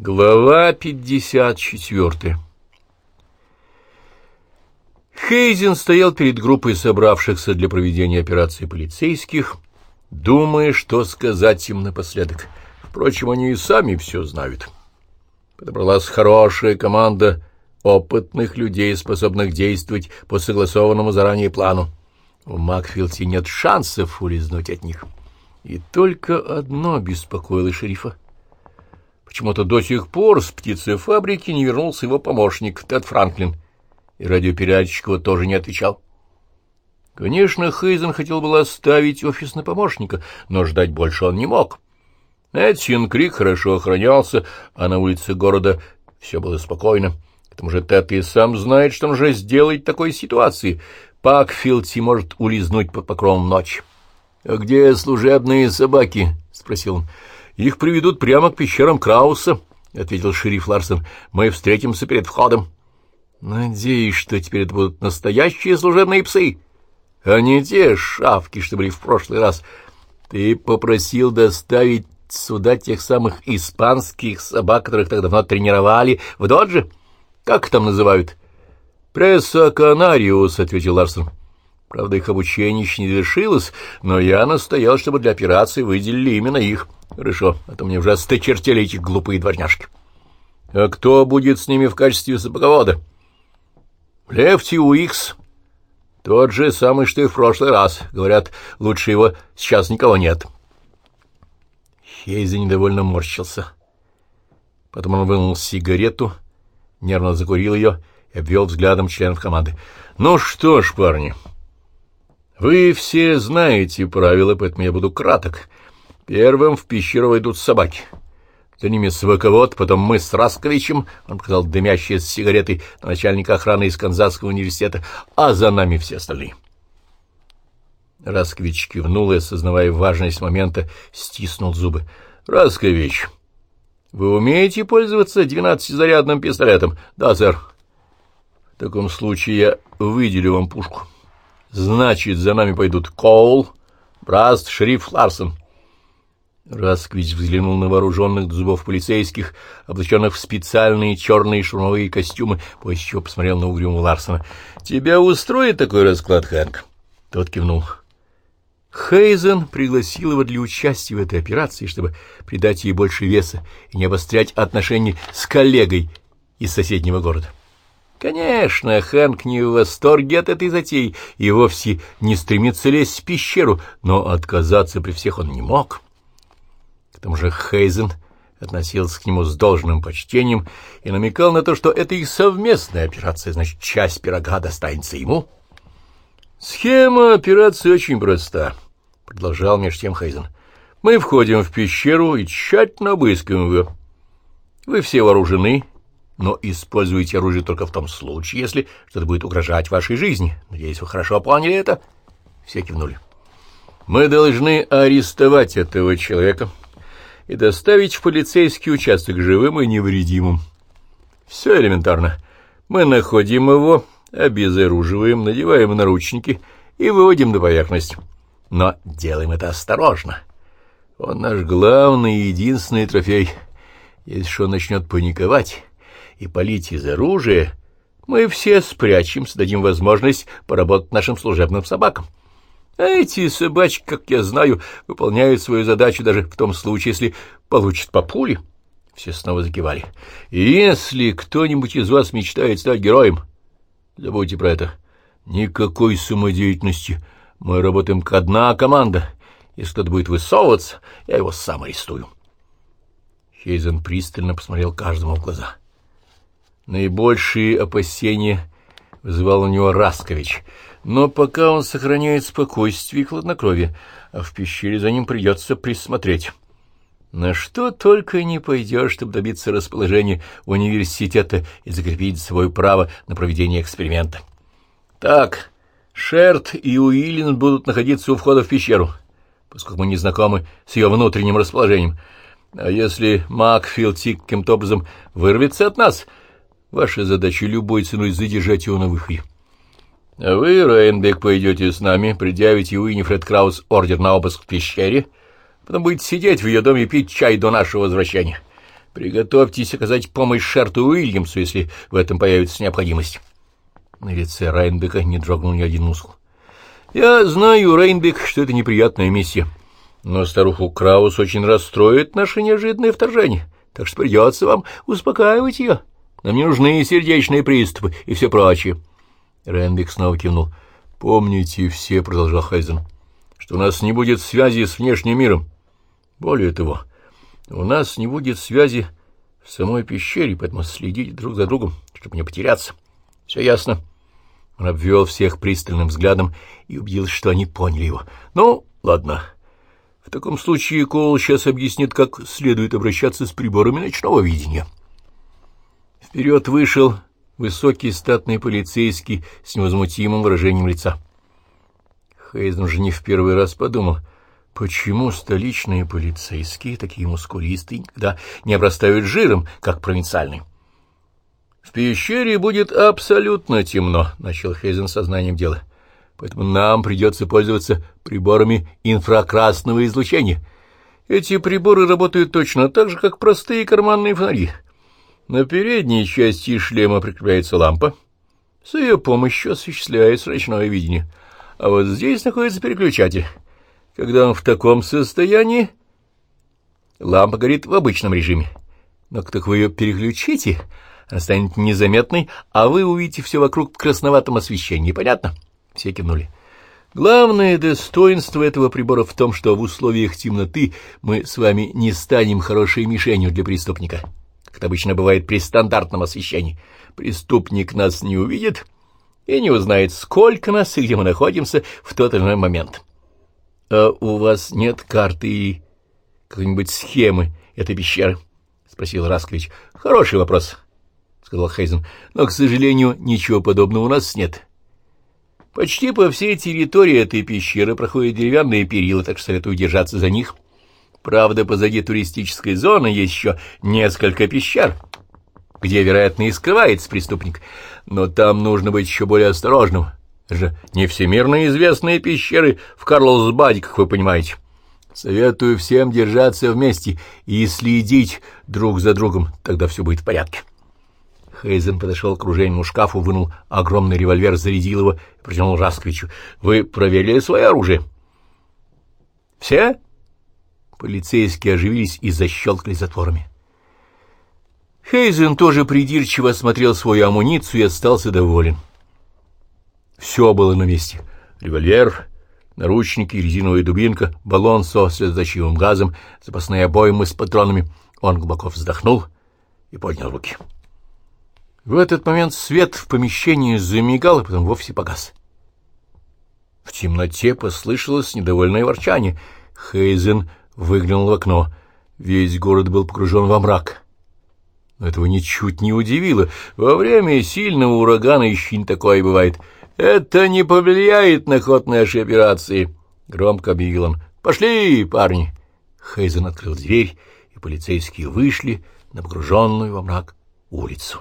Глава 54 Хейзен стоял перед группой собравшихся для проведения операции полицейских, думая, что сказать им напоследок. Впрочем, они и сами все знают. Подобралась хорошая команда опытных людей, способных действовать по согласованному заранее плану. У Макфилти нет шансов улизнуть от них. И только одно беспокоило шерифа — Почему-то до сих пор с птицефабрики не вернулся его помощник, Тед Франклин, и радиопередатчик тоже не отвечал. Конечно, Хейзен хотел было оставить офис на помощника, но ждать больше он не мог. Эдсин Крик хорошо охранялся, а на улице города все было спокойно. К тому же Тед и сам знает, что он же сделать в такой ситуации. Пакфилдси может улизнуть под покровом ночи. — А где служебные собаки? — спросил он. Их приведут прямо к пещерам Крауса, — ответил шериф Ларсон. — Мы встретимся перед входом. — Надеюсь, что теперь это будут настоящие служебные псы, а не те шавки, что были в прошлый раз. Ты попросил доставить сюда тех самых испанских собак, которых так давно тренировали в додже? Как их там называют? — Пресса Канариус, — ответил Ларсон. — Правда, их обучение еще не завершилось, но я настоял, чтобы для операции выделили именно их. — Хорошо, а то мне уже осточертели эти глупые дворняжки. А кто будет с ними в качестве сапоговода? Лефти Уикс. Тот же самый, что и в прошлый раз. Говорят, лучше его сейчас никого нет. Хейзи недовольно морщился. Потом он вынул сигарету, нервно закурил ее и обвел взглядом членов команды. «Ну что ж, парни, вы все знаете правила, поэтому я буду краток. Первым в пещеру войдут собаки. За ними сваковод, потом мы с Расковичем, он показал дымящие с сигаретой на начальника охраны из Канзасского университета, а за нами все остальные. Раскович кивнул и, осознавая важность момента, стиснул зубы. — Раскович, вы умеете пользоваться двенадцатизарядным пистолетом? — Да, сэр. — В таком случае я выделю вам пушку. Значит, за нами пойдут Коул, Браст, Шериф Ларсон. — Расквич взглянул на вооруженных до зубов полицейских, облаченных в специальные черные шурмовые костюмы, после чего посмотрел на угрюмого Ларсона. — Тебя устроит такой расклад, Хэнк? Тот кивнул. Хейзен пригласил его для участия в этой операции, чтобы придать ей больше веса и не обострять отношения с коллегой из соседнего города. Конечно, Хэнк не в восторге от этой затеи и вовсе не стремится лезть в пещеру, но отказаться при всех он не мог. — к тому же Хейзен относился к нему с должным почтением и намекал на то, что это их совместная операция, значит, часть пирога достанется ему. «Схема операции очень проста», — продолжал меж тем Хейзен. «Мы входим в пещеру и тщательно обыскиваем ее. Вы все вооружены, но используете оружие только в том случае, если что-то будет угрожать вашей жизни. Надеюсь, вы хорошо поняли это?» Все кивнули. «Мы должны арестовать этого человека» и доставить в полицейский участок живым и невредимым. Все элементарно. Мы находим его, обезоруживаем, надеваем наручники и выводим на поверхность. Но делаем это осторожно. Он наш главный и единственный трофей. Если он начнет паниковать и палить из оружия, мы все спрячемся, дадим возможность поработать нашим служебным собакам. Эти собачки, как я знаю, выполняют свою задачу даже в том случае, если получат по пуле. Все снова закивали. Если кто-нибудь из вас мечтает стать героем, забудьте про это. Никакой самодеятельности. Мы работаем как одна команда. Если кто-то будет высовываться, я его сам арестую. Хейзен пристально посмотрел каждому в глаза. Наибольшие опасения вызывал у него Раскович — но пока он сохраняет спокойствие и хладнокровие, а в пещере за ним придется присмотреть. На что только не пойдешь, чтобы добиться расположения университета и закрепить свое право на проведение эксперимента. Так, Шерт и Уиллин будут находиться у входа в пещеру, поскольку мы не знакомы с ее внутренним расположением. А если Макфилд каким-то образом вырвется от нас, ваша задача любой ценой задержать его на выходе. Вы, Рейнбек, пойдете с нами, предъявите Уинифред Краус ордер на обыск в пещере, потом будете сидеть в ее доме и пить чай до нашего возвращения. Приготовьтесь оказать помощь Шарту Уильямсу, если в этом появится необходимость. На лице Райнбека не дрогнул ни один мускул. Я знаю, Рейнбек, что это неприятная миссия, но старуху Краус очень расстроит наше неожиданное вторжение, так что придется вам успокаивать ее. Нам не нужны сердечные приступы и все прочее. Рейнбек снова кивнул. «Помните все», — продолжал Хайзен, — «что у нас не будет связи с внешним миром. Более того, у нас не будет связи в самой пещере, поэтому следите друг за другом, чтобы не потеряться. Все ясно?» Он обвел всех пристальным взглядом и убедился, что они поняли его. «Ну, ладно. В таком случае Коул сейчас объяснит, как следует обращаться с приборами ночного видения». Вперед вышел высокий статный полицейский с невозмутимым выражением лица. Хейзен уже не в первый раз подумал, почему столичные полицейские, такие мускулистые, никогда не обрастают жиром, как провинциальные. «В пещере будет абсолютно темно», — начал Хейзен сознанием дела. «Поэтому нам придется пользоваться приборами инфракрасного излучения. Эти приборы работают точно так же, как простые карманные фонари. На передней части шлема прикрепляется лампа. С ее помощью осуществляется ночное видение. А вот здесь находится переключатель. Когда он в таком состоянии, лампа горит в обычном режиме. Но как вы ее переключите, она станет незаметной, а вы увидите все вокруг в красноватом освещении. Понятно? Все кивнули. Главное достоинство этого прибора в том, что в условиях темноты мы с вами не станем хорошей мишенью для преступника, как это обычно бывает при стандартном освещении. Преступник нас не увидит и не узнает, сколько нас и где мы находимся в тот или иной момент. А у вас нет карты и какой-нибудь схемы этой пещеры? — спросил Раскович. — Хороший вопрос. — сказал Хейзен, — но, к сожалению, ничего подобного у нас нет. Почти по всей территории этой пещеры проходят деревянные перила, так что советую держаться за них. Правда, позади туристической зоны есть еще несколько пещер, где, вероятно, и скрывается преступник, но там нужно быть еще более осторожным. Это же не всемирно известные пещеры в Карлсбаде, как вы понимаете. Советую всем держаться вместе и следить друг за другом, тогда все будет в порядке. Хейзен подошел к оружейному шкафу, вынул огромный револьвер, зарядил его и протянул Расковичу. — Вы проверили свое оружие? — Все? Полицейские оживились и защелкали затворами. Хейзен тоже придирчиво осмотрел свою амуницию и остался доволен. Все было на месте. Револьвер, наручники, резиновая дубинка, баллон со слезоточивым газом, запасные обоймы с патронами. Он глубоко вздохнул и поднял руки. — в этот момент свет в помещении замигал, и потом вовсе погас. В темноте послышалось недовольное ворчание. Хейзен выглянул в окно. Весь город был погружен во мрак. Но этого ничуть не удивило. Во время сильного урагана еще не такое бывает. «Это не повлияет на ход нашей операции», — громко объявил он. «Пошли, парни!» Хейзен открыл дверь, и полицейские вышли на погруженную во мрак улицу.